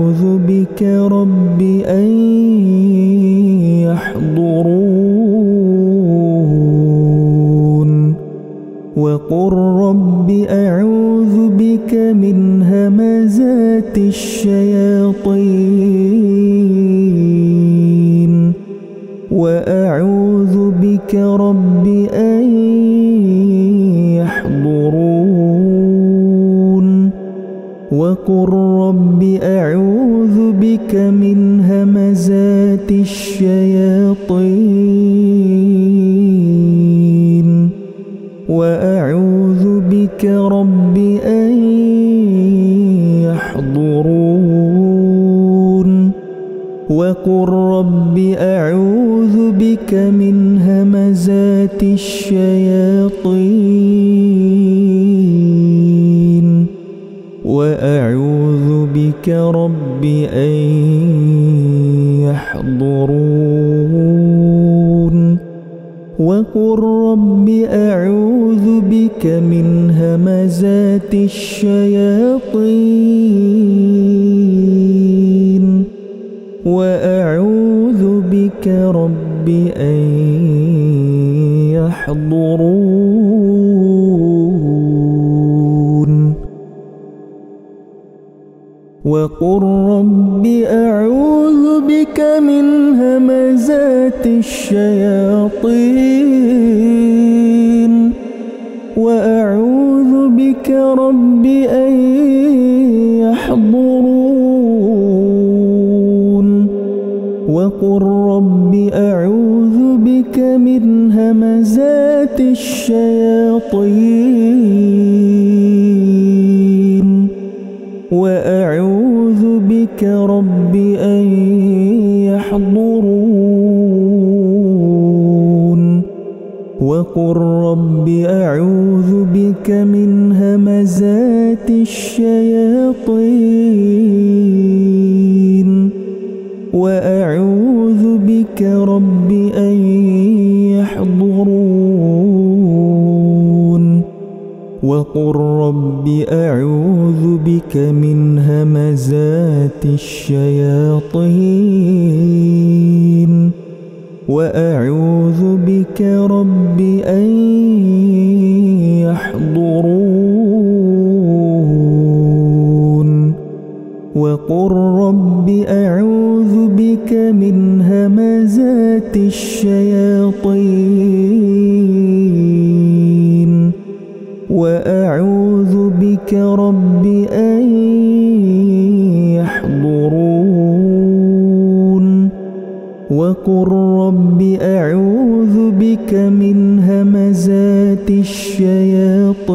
وقل رب أعوذ بك من همزات الشياطين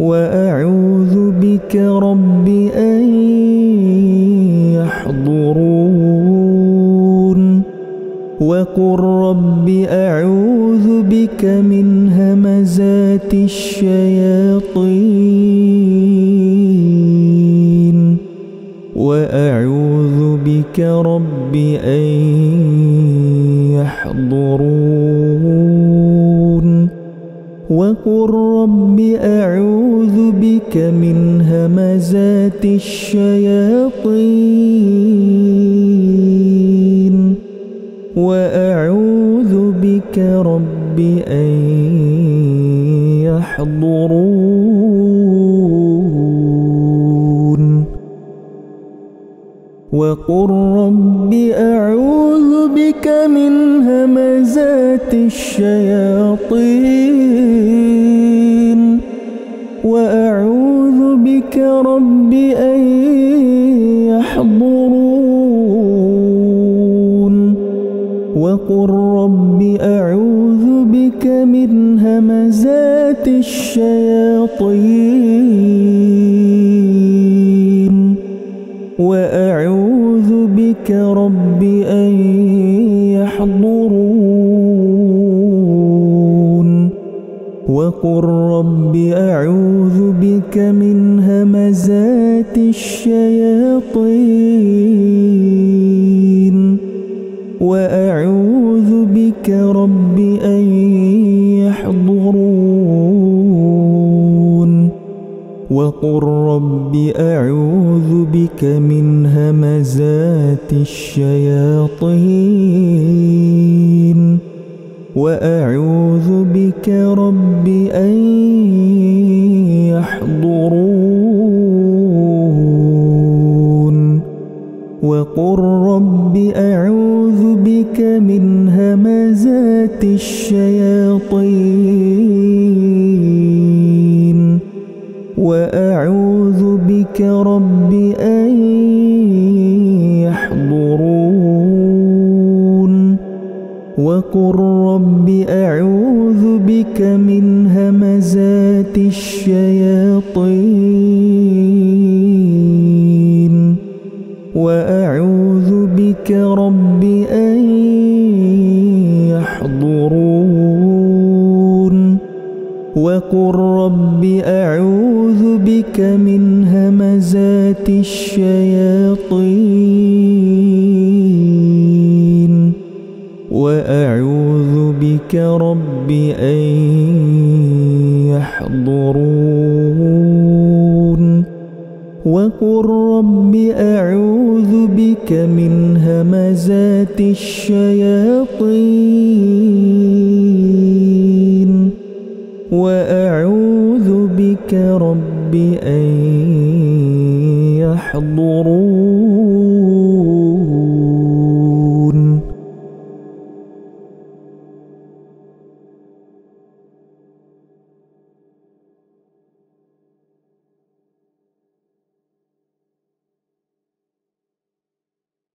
وأعوذ بك رب أن يحضرون وقل رب أعوذ بك من همزات الشياطين